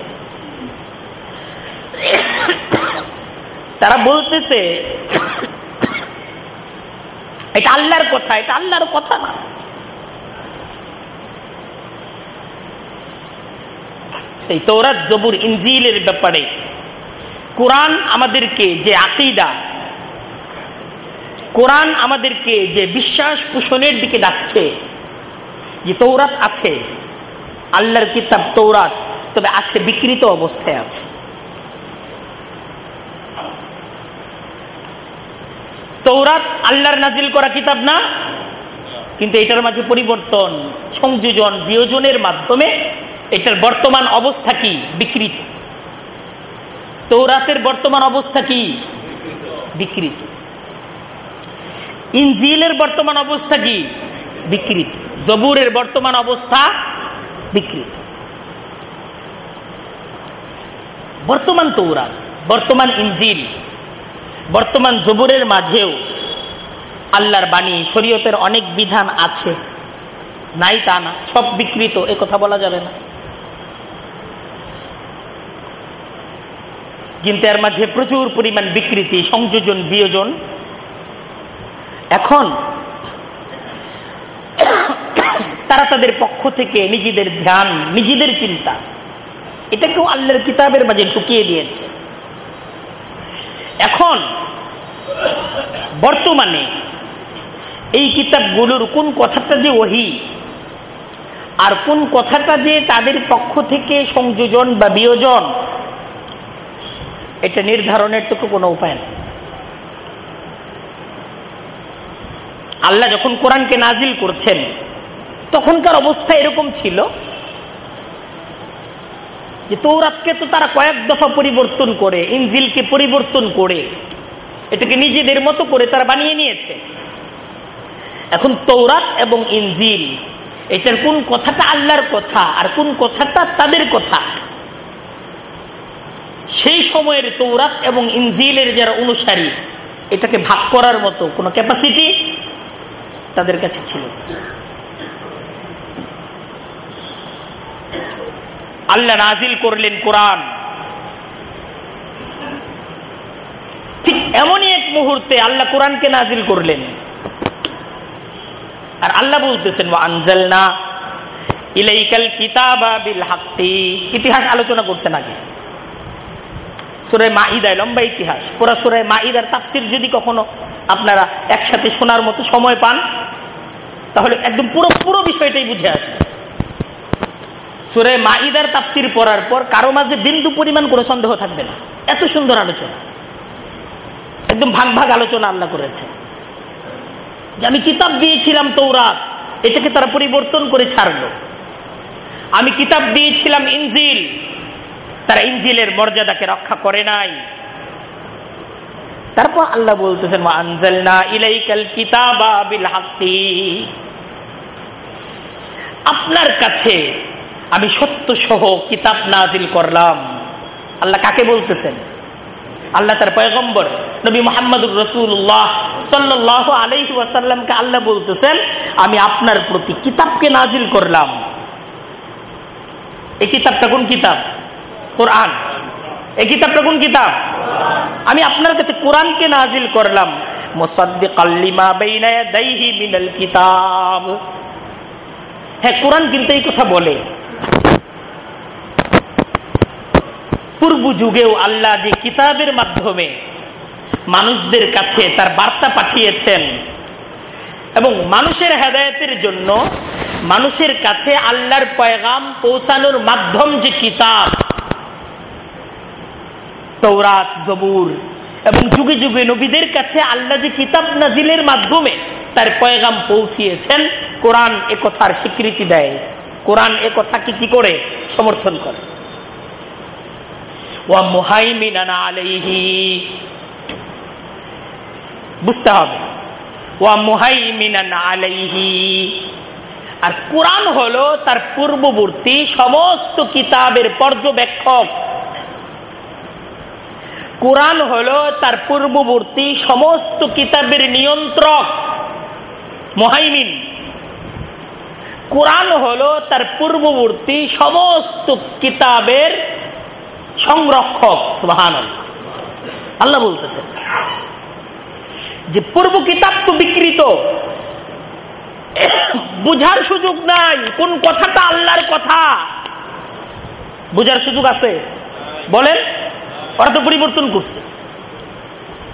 তারা বলতেছে, এটা আল্লাহর কথা, এটা আল্লাহর কথা না। এই তৌরাত জবুর ইঞ্জিলের ব্যাপারে। কোরআন আমাদেরকে যে আকিদা, কোরআন আমাদেরকে যে বিশ্বাস পোষণের দিকে ডাকছে, যে তৌরাত আছে, আল্লাহর কিতাব তৌরাত তবে আছে, বিকৃত অবস্থায় আছে। তৌরাত আল্লাহর নাজিল করা কিতাব না, কিন্তু এটার মাঝে পরিবর্তন, সংযোজন, বিয়োজনের মাধ্যমে এটার বর্তমান অবস্থা কি? বিকৃত। তৌরাতের বর্তমান অবস্থা কি? বিকৃত। ইনজিলের বর্তমান অবস্থা কি? বিকৃত। জবুরের বর্তমান অবস্থা বিকৃত। বর্তমান তৌরাত বর্তমান ইনজিল, বর্তমান জবুরের মাঝেও আল্লাহর বাণী, শরীয়তের অনেক বিধান আছে। নাই তা না, সব বিকৃত, এ কথা বলা যাবে না। কিন্তু এর মাঝে প্রচুর পরিমাণ বিকৃতি, সংযোজন, বিয়োজন। এখন তারা তাদের পক্ষ থেকে নিজেদের ধ্যান, নিজেদের চিন্তা, এটাকেও আল্লাহর কিতাবের মাঝে ঢুকিয়ে দিয়েছে। এখন বর্তমানে এই কিতাবগুলোর কোন কথাটা যে ওহি আর কোন কথাটা যে তাদের পক্ষ থেকে সংযোজন বা বিয়োজন এটা নির্ধারণের তো কোনো উপায় নেই। আল্লাহ যখন কোরআনকে নাজিল করছেন, তখনকার অবস্থা এরকম ছিল যে তৌরাতকে তো তারা কয়েক দফা পরিবর্তন করে, ইনজিলকে পরিবর্তন করে, এটাকে নিজেদের মতো করে তারা বানিয়ে নিয়েছে। এখন তৌরাত এবং ইনজিল, এটার কোন কথাটা আল্লাহর কথা আর কোন কথাটা তাদের কথা? সেই সময়ের তৌরাত এবং ইনজিলের যারা অনুসারী, এটাকে ভাগ করার মতো কোনো ক্যাপাসিটি তাদের কাছে ছিল আল্লাহ নাজিল করলেন কোরআন। ঠিক এমনই এক মুহূর্তে আল্লাহ কোরআনকে নাজিল করলেন। আর আল্লাহ বলতেছেন আনজাল না ইলাইকাল কিতাবা বিল হাক্তি ইতিহাস আলোচনা করছেন আগে। সুরে মা মাহিদায় লম্বা ইতিহাস। পুরা সুরে মা মাহিদার তাফসির যদি কখনো আপনারা একসাথে শোনার মতো সময় পান, তাহলে একদম পুরো পুরো বিষয়টাই বুঝে আসবে। সুরে মাহিদার তাফসির পড়ার পর কারও মাঝে বিন্দু পরিমাণ কোনো সন্দেহ থাকবে না। এত সুন্দর আলোচনা। একদম ভাগ ভাগ আলোচনা আল্লাহ করেছে। যে আমি কিতাব দিয়েছিলাম তৌরাত এটাকে তারা পরিবর্তন করে ছাড়লো। আমি কিতাব দিয়েছিলাম ইনজিল তারা ইনজিলের মর্যাদাকে রক্ষা করে নাই। তারপর আল্লাহ বলতেছেন আপনার কাছে আমি সত্য সহ কিতাব নাজিল করলাম। আল্লাহ কাকে বলতেছেন? আল্লাহ তার পয়গম্বর নবী মোহাম্মদুর রসুল্লাহ সাল্লাহ আলহি ওয়াসাল্লামকে আল্লাহ বলতেছেন, আমি আপনার প্রতি কিতাবকে নাজিল করলাম। এই কিতাবটা কোন কিতাব? কোরআন। এই কিতাবটা কোন কিতাব? আমি আপনার কাছে কোরআনকে নাজিল করলাম। হ্যাঁ কোরআন পূর্ব আল্লাহ যে কিতাবের মাধ্যমে মানুষদের কাছে তার বার্তা পাঠিয়েছেন এবং মানুষের হেদায়তের জন্য মানুষের কাছে আল্লাহর পয়গাম পৌঁছানোর মাধ্যম যে কিতাব তৌরাত জবুর এবং যুগে যুগে নবীদের কাছে আল্লাহ যে কিতাব নাজিলের মাধ্যমে তার পয়গাম পৌঁছিয়েছেন, কোরআন এ কথার স্বীকৃতি দেয়। কোরআন এ কথাকে কি করে? সমর্থন করে। বুঝতে হবে। আর কোরআন হলো তার পূর্ববর্তী সমস্ত কিতাবের পর্যবেক্ষক। কোরআন হলো তার পূর্ববর্তী সমস্ত কিতাবের নিয়ন্ত্রক, মহাইমিন। কোরআন হলো তার পূর্ববর্তী সমস্ত কিতাবের সংরক্ষক সুবাহান আল্লাহ বলতেছেন যে পূর্ব কিতাব তো বিকৃত, বুঝার সুযোগ নাই, কোন কথাটা আল্লাহর কথা? বুঝার সুযোগ আছে? বলেন। ওরা তো পরিবর্তন করছে।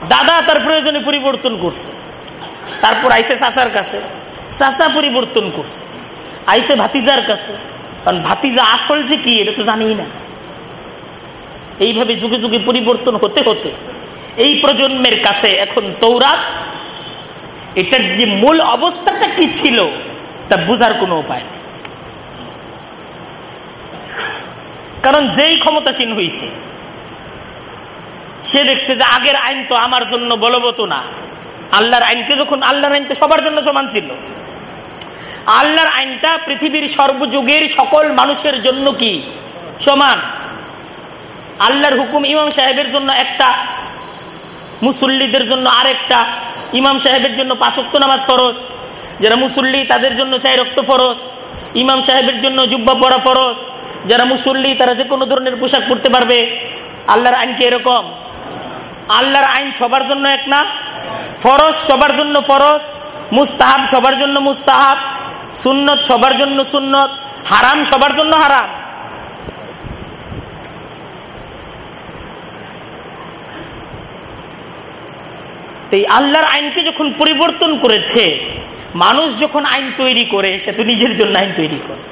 দাদা তার প্রয়োজনে পরিবর্তন করছে। তারপর আইসে চাচার কাছে। চাচা পরিবর্তন করছে। আইসে ভাতিজার কাছে। কারণ ভাতিজা আসল যে কি, এটা তো জানি না। এইভাবে যুগে যুগে পরিবর্তন হতে হতে এই প্রজন্মের কাছে এখন তৌরাত এটার যে মূল অবস্থাটা কি ছিল, তা বোঝার কোনো উপায় নেই। কারণ যেই ক্ষমতাসীন হয়েছে সে দেখছে যে আগের আইন তো আমার জন্য বলবত না। আল্লাহর আইনকে যখন আল্লাহর আইন তো সবার জন্য সমান ছিল। আল্লাহর আইনটা পৃথিবীর সর্বযুগের সকল মানুষের জন্য কি? সমান। আল্লাহর হুকুম ইমাম সাহেবের জন্য একটা, মুসল্লিদের জন্য আরেকটা, ইমাম সাহেবের জন্য পাঁচক্ত নামাজ ফরজ, যারা মুসল্লি তাদের জন্য চাই রক্ত ফরজ, ইমাম সাহেবের জন্য জুব্বা পরা ফরজ, যারা মুসল্লি তারা যে কোনো ধরনের পোশাক পরতে পারবে। আল্লাহর আইন কি এরকম? আল্লাহর আইন সবার জন্য এক না? ফরজ সবার জন্য ফরজ, মুস্তাহাব সবার জন্য মুস্তাহাব, সুন্নত সবার জন্য সুন্নত, হারাম সবার জন্য হারাম। আল্লাহর আইনকে যখন পরিবর্তন করেছে, মানুষ যখন আইন তৈরি করে, সে তো নিজের জন্য আইন তৈরি করে।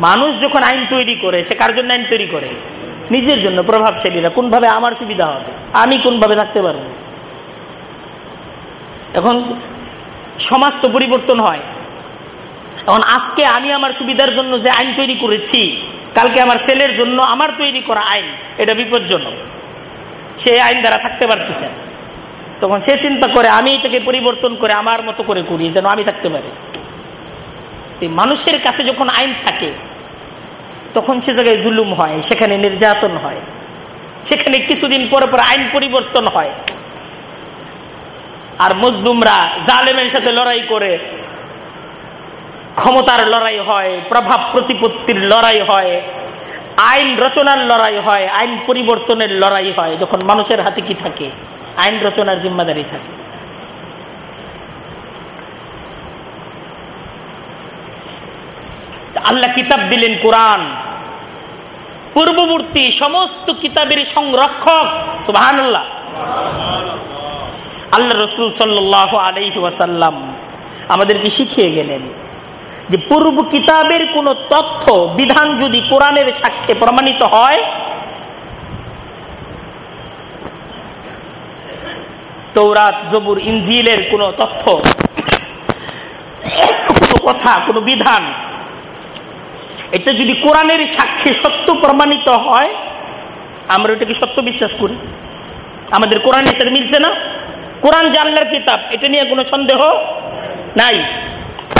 মানুষ যখন আইন তৈরি করে, সে কার জন্য আইন তৈরি করে? নিজের জন্য প্রভাবশালীরা কোনভাবে আমার সুবিধা হবে, আমি কোনভাবে থাকতে পারব? এখন সমাজ তো পরিবর্তন হয়। এখন আজকে আমি আমার সুবিধার জন্য যে আইন তৈরি করেছি, কালকে আমার ছেলের জন্য আমার তৈরি করা আইন, এটা বিপজ্জনক। সে আইন দ্বারা থাকতে পারতেছে তখন সে চিন্তা করে, আমি এটাকে পরিবর্তন করে আমার মতো করে করি, যেন আমি থাকতে পারি। মানুষের কাছে যখন আইন থাকে তখন সে জায়গায় জুলুম হয়, সেখানে নির্যাতন হয়, সেখানে কিছুদিন পরে পরে আইন পরিবর্তন হয়। আর মজলুমরা জালেমের সাথে লড়াই করে, ক্ষমতার লড়াই হয়, প্রভাব প্রতিপত্তির লড়াই হয়, আইন রচনার লড়াই হয়, আইন পরিবর্তনের লড়াই হয়, যখন মানুষের হাতে কি থাকে? আইন রচনার জিম্মাদারি থাকে। আল্লাহ কিতাব দিলেন কোরআন। পূর্ববর্তী সমস্ত কিতাবের সংরক্ষক আল্লাহ আল্লাহ রসুল সাল্লাহ আলহি ওয়াসাল্লাম আমাদেরকে শিখিয়ে গেলেন যে পূর্ব কিতাবের কোন তথ্য, বিধান যদি কোরআনের সাক্ষ্যে প্রমাণিত হয় তৌরাত জবুর ইঞ্জিলের কোন তথ্য, কোনো কথা, কোনো বিধান এটা যদি কোরআনের সাক্ষী সত্য প্রমাণিত হয়, আমরা ওটাকে সত্য বিশ্বাস করি। আমাদের কোরআনের সাথে মিলছে না। কোরআন জানলার কিতাব, এটা নিয়ে কোনো সন্দেহ নাই।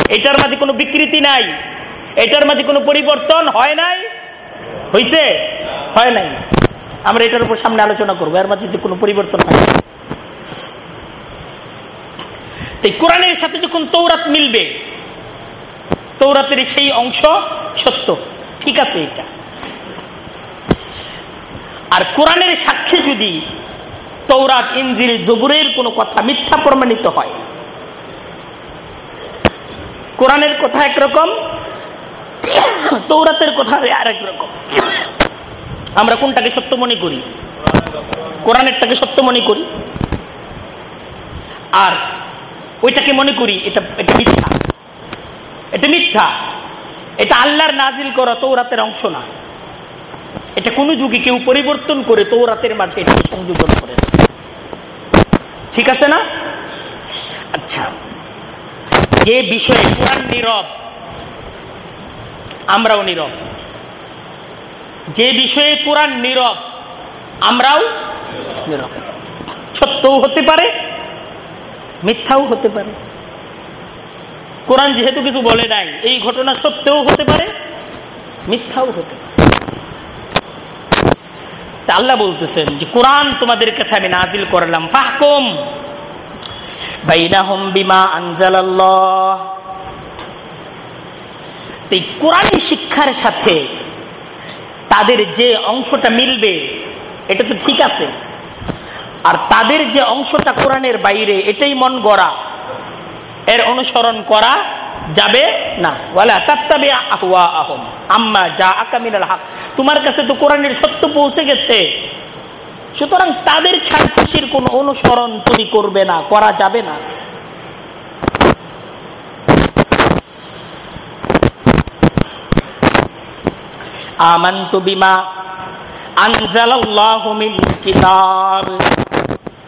এটার মাঝে কোনো বিকৃতি নাই। এটার মাঝে কোনো পরিবর্তন হয় নাই? হইছে? হয় নাই। আমরা এটার উপর সামনে আলোচনা করব, এর মাঝে যে কোনো পরিবর্তন হয় এই কোরআনের সাথে যখন তৌরাত মিলবে তৌরাতের সেই অংশ সত্য। ঠিক আছে এটা। আর কোরআনের সাক্ষী যদি তৌরাত ইঞ্জিল জবুরের কোনো কথা মিথ্যা প্রমাণিত হয়, কোরআনের কথা একরকম তৌরাতের কথা আরেক রকম। আমরা কোনটাকে সত্য মনে করি? কোরআনেরটাকে সত্য মনে করি। আর ওইটাকে মনে করি, এটা এটা মিথ্যা। এটা মিথ্যা। এটা আল্লাহর নাজিল করা তৌরাতের অংশ না। এটা কোনো যুগে কেউ পরিবর্তন করে তৌরাতের মাঝে এটাকে সংযোজন করেছে। ঠিক আছে না? আচ্ছা যে বিষয়ে কোরআন নীরব, আমরাও নীরব। যে বিষয়ে কোরআন নীরব, আমরাও নীরব। সত্যও হতে পারে, মিথ্যাও হতে পারে। কোরআন যেহেতু কিছু বলে নাই, এই ঘটনা সত্যও হতে পারে, মিথ্যাও হতে পারে। আল্লাহ বলতেছেন যে, কোরআন তোমাদের কাছে আমি নাজিল করলাম, ফাহকুম বাইনাহুম বিমা আনজালাল্লাহ। এই কোরআনী শিক্ষার সাথে তাদের যে অংশটা মিলবে, এটা তো ঠিক আছে। আর তাদের যে অংশটা কোরআনের বাইরে, এটাই মন গড়া। এর অনুসরণ করা যাবে না। তোমার কাছে তো কোরআনের সত্য পৌঁছে গেছে। সুতরাং তাদের খেয়াল খুশির কোন অনুসরণ তুমি করবে না, করা যাবে না। আমান্ত বিমা আনজালাল্লাহু মিন কিতাব।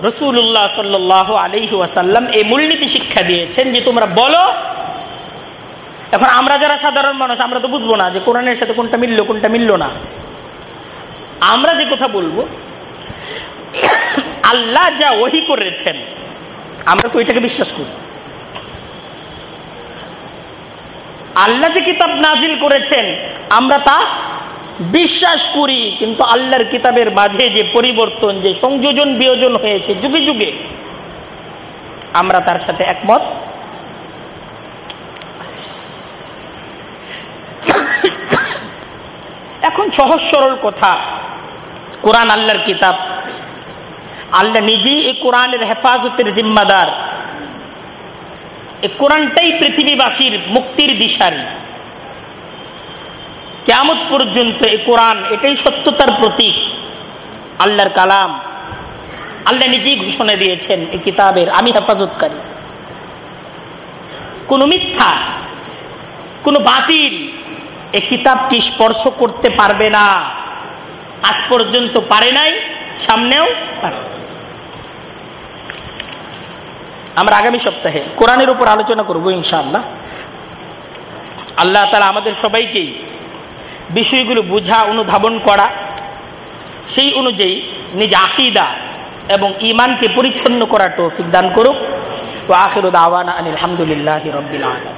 রসুল্লাহ সাল্লাহ আলহি ওয়াসাল্লাম এই মূলনীতি শিক্ষা দিয়েছেন যে তোমরা বলো, এখন আমরা যারা সাধারণ মানুষ, আমরা তো বুঝব না যে কোরআনের সাথে কোনটা মিললো কোনটা মিললো না। আমরা যে কথা বলব, আল্লাহ যা ওহি করেছেন, আমরা তো এটাকে বিশ্বাস করি। আল্লাহ যে কিতাব নাজিল করেছেন, আমরা তা বিশ্বাস করি, কিন্তু আল্লাহর কিতাবের মাঝে যে পরিবর্তন, যে সংযোজন, বিয়োজন হয়েছে যুগে যুগে, আমরা তার সাথে একমত। এখন সহজ সরল কথা, কোরআন আল্লাহর কিতাব। আল্লাহ নিজেই এই কোরআনের হেফাজতের জিম্মাদার। এই কোরআনটাই পৃথিবীবাসীর মুক্তির দিশারি। কেমত পর্যন্ত এই কোরআন এটাই সত্যতার প্রতীক। আল্লাহর কালাম। আল্লাহ নিজেই ঘোষণা দিয়েছেন এই কিতাবের, আমি হেফাজতকারী। কোন মিথ্যা, কোন বাতিল এই কিতাবটি স্পর্শ করতে পারবে না। আজ পর্যন্ত পারে নাই, সামনেও পারে আমরা আগামী সপ্তাহে কোরআনের উপর আলোচনা করব ইনশাআল্লাহ। আল্লাহ তারা আমাদের সবাইকেই বিষয়গুলো বোঝা, অনুধাবন করা, সেই অনুযায়ী নিজ আকিদা এবং ইমানকে পরিচ্ছন্ন করার তৌফিক দান করুক। ও আখির আওয়ানা আলহামদুলিল্লাহ রবিল আলম